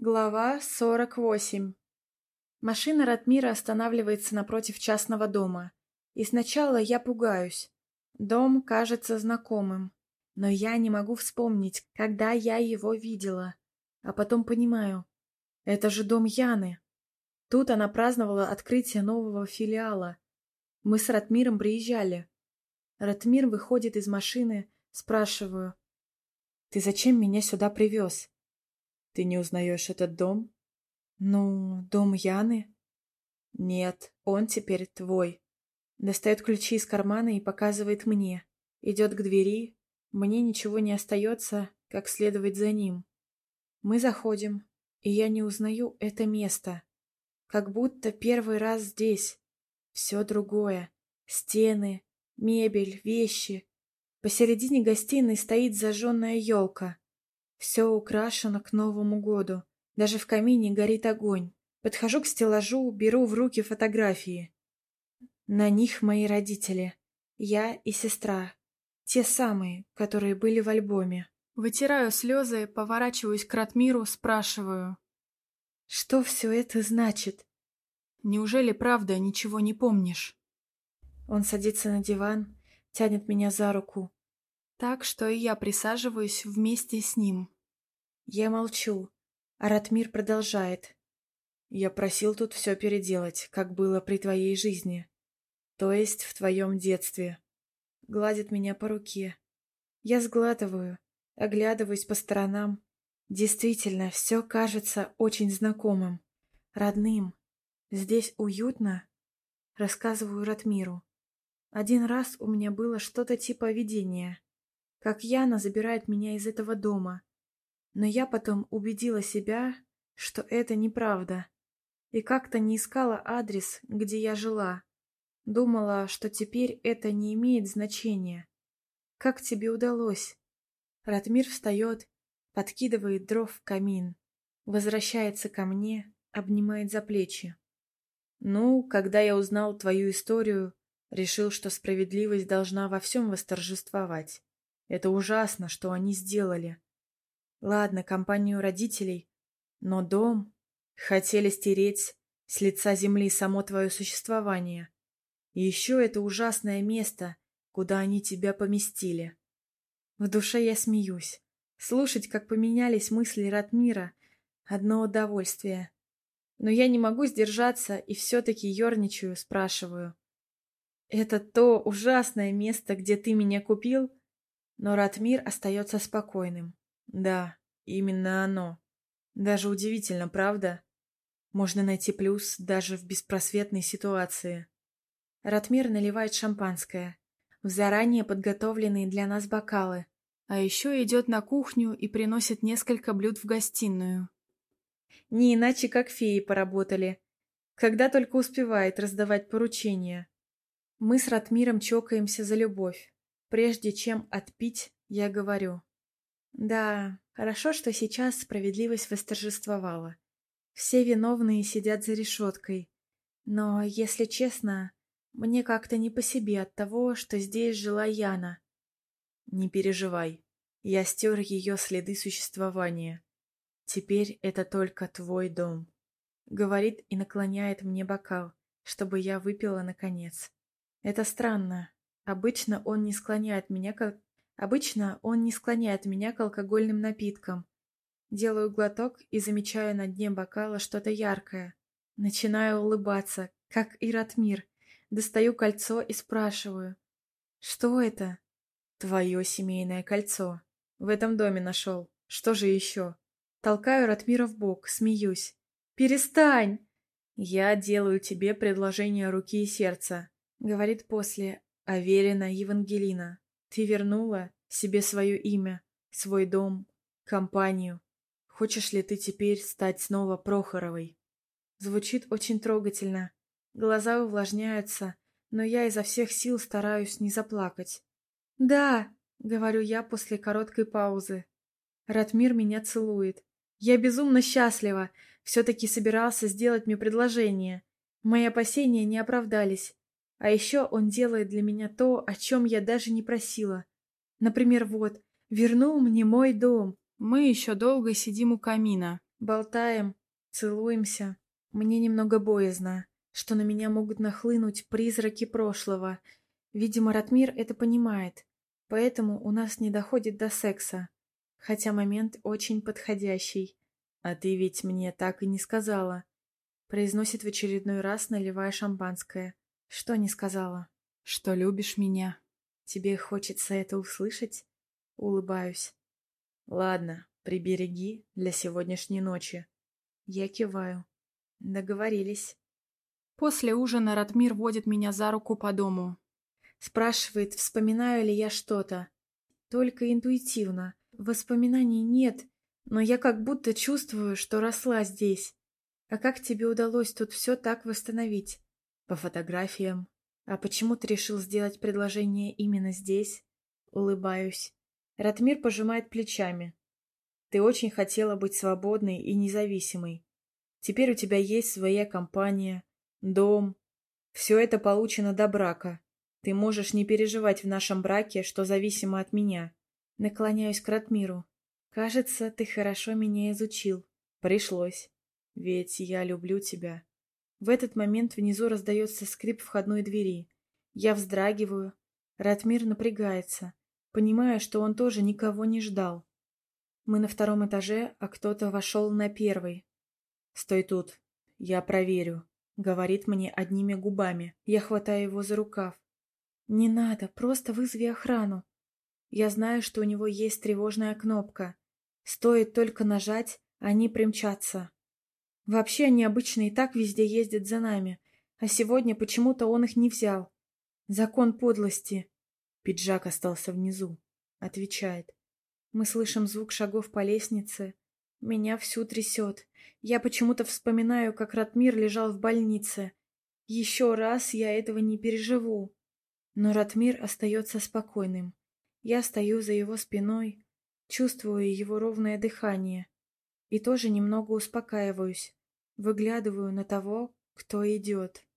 Глава 48 Машина Ратмира останавливается напротив частного дома. И сначала я пугаюсь. Дом кажется знакомым. Но я не могу вспомнить, когда я его видела. А потом понимаю. Это же дом Яны. Тут она праздновала открытие нового филиала. Мы с Ратмиром приезжали. Ратмир выходит из машины, спрашиваю. «Ты зачем меня сюда привез?» Ты не узнаешь этот дом? Ну, дом Яны? Нет, он теперь твой. Достает ключи из кармана и показывает мне. Идет к двери. Мне ничего не остается, как следовать за ним. Мы заходим, и я не узнаю это место. Как будто первый раз здесь. Все другое. Стены, мебель, вещи. Посередине гостиной стоит зажженная елка. Все украшено к Новому году. Даже в камине горит огонь. Подхожу к стеллажу, беру в руки фотографии. На них мои родители. Я и сестра. Те самые, которые были в альбоме. Вытираю слезы, поворачиваюсь к Ратмиру, спрашиваю. Что все это значит? Неужели правда ничего не помнишь? Он садится на диван, тянет меня за руку. Так что и я присаживаюсь вместе с ним. Я молчу, а Ратмир продолжает. Я просил тут все переделать, как было при твоей жизни. То есть в твоем детстве. Гладит меня по руке. Я сглатываю, оглядываюсь по сторонам. Действительно, все кажется очень знакомым, родным. Здесь уютно. Рассказываю Ратмиру. Один раз у меня было что-то типа видения как Яна забирает меня из этого дома. Но я потом убедила себя, что это неправда. И как-то не искала адрес, где я жила. Думала, что теперь это не имеет значения. Как тебе удалось? Ратмир встает, подкидывает дров в камин, возвращается ко мне, обнимает за плечи. Ну, когда я узнал твою историю, решил, что справедливость должна во всем восторжествовать. Это ужасно, что они сделали. Ладно, компанию родителей, но дом... Хотели стереть с лица земли само твое существование. И еще это ужасное место, куда они тебя поместили. В душе я смеюсь. Слушать, как поменялись мысли Ратмира, одно удовольствие. Но я не могу сдержаться и все-таки ерничаю, спрашиваю. «Это то ужасное место, где ты меня купил?» Но Ратмир остается спокойным. Да, именно оно. Даже удивительно, правда? Можно найти плюс даже в беспросветной ситуации. Ратмир наливает шампанское в заранее подготовленные для нас бокалы, а еще идет на кухню и приносит несколько блюд в гостиную. Не иначе, как феи поработали. Когда только успевает раздавать поручения. Мы с Ратмиром чокаемся за любовь. Прежде чем отпить, я говорю. Да, хорошо, что сейчас справедливость восторжествовала. Все виновные сидят за решеткой. Но, если честно, мне как-то не по себе от того, что здесь жила Яна. Не переживай, я стер ее следы существования. Теперь это только твой дом. Говорит и наклоняет мне бокал, чтобы я выпила наконец. Это странно, Обычно он не склоняет меня к... Обычно он не склоняет меня к алкогольным напиткам. Делаю глоток и замечаю на дне бокала что-то яркое. Начинаю улыбаться, как и Ратмир. Достаю кольцо и спрашиваю. «Что это?» «Твое семейное кольцо. В этом доме нашел. Что же еще?» Толкаю Ратмира в бок, смеюсь. «Перестань!» «Я делаю тебе предложение руки и сердца», — говорит после, Аверина Евангелина, ты вернула себе свое имя, свой дом, компанию. Хочешь ли ты теперь стать снова Прохоровой? Звучит очень трогательно. Глаза увлажняются, но я изо всех сил стараюсь не заплакать. «Да», — говорю я после короткой паузы. Ратмир меня целует. Я безумно счастлива. Все-таки собирался сделать мне предложение. Мои опасения не оправдались. А еще он делает для меня то, о чем я даже не просила. Например, вот, вернул мне мой дом. Мы еще долго сидим у камина. Болтаем, целуемся. Мне немного боязно, что на меня могут нахлынуть призраки прошлого. Видимо, Ратмир это понимает, поэтому у нас не доходит до секса. Хотя момент очень подходящий. А ты ведь мне так и не сказала. Произносит в очередной раз, наливая шампанское. Что не сказала? Что любишь меня. Тебе хочется это услышать? Улыбаюсь. Ладно, прибереги для сегодняшней ночи. Я киваю. Договорились. После ужина Ратмир водит меня за руку по дому. Спрашивает, вспоминаю ли я что-то. Только интуитивно. Воспоминаний нет, но я как будто чувствую, что росла здесь. А как тебе удалось тут все так восстановить? По фотографиям. А почему ты решил сделать предложение именно здесь? Улыбаюсь. Ратмир пожимает плечами. Ты очень хотела быть свободной и независимой. Теперь у тебя есть своя компания, дом. Все это получено до брака. Ты можешь не переживать в нашем браке, что зависимо от меня. Наклоняюсь к Ратмиру. Кажется, ты хорошо меня изучил. Пришлось. Ведь я люблю тебя. В этот момент внизу раздается скрип входной двери. Я вздрагиваю. Ратмир напрягается, понимая, что он тоже никого не ждал. Мы на втором этаже, а кто-то вошел на первый. «Стой тут, я проверю», — говорит мне одними губами. Я хватаю его за рукав. «Не надо, просто вызови охрану». Я знаю, что у него есть тревожная кнопка. Стоит только нажать, они примчатся. Вообще они обычно и так везде ездят за нами, а сегодня почему-то он их не взял. Закон подлости. Пиджак остался внизу. Отвечает. Мы слышим звук шагов по лестнице. Меня всю трясет. Я почему-то вспоминаю, как Ратмир лежал в больнице. Еще раз я этого не переживу. Но Ратмир остается спокойным. Я стою за его спиной, чувствую его ровное дыхание. И тоже немного успокаиваюсь. Выглядываю на того, кто идет.